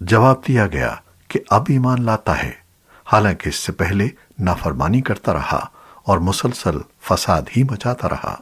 جواب دیا گیا کہ اب ایمان لاتا ہے۔ حالانکہ اس سے پہلے نافرمانی کرتا رہا اور مسلسل فساد ہی مچاتا رہا۔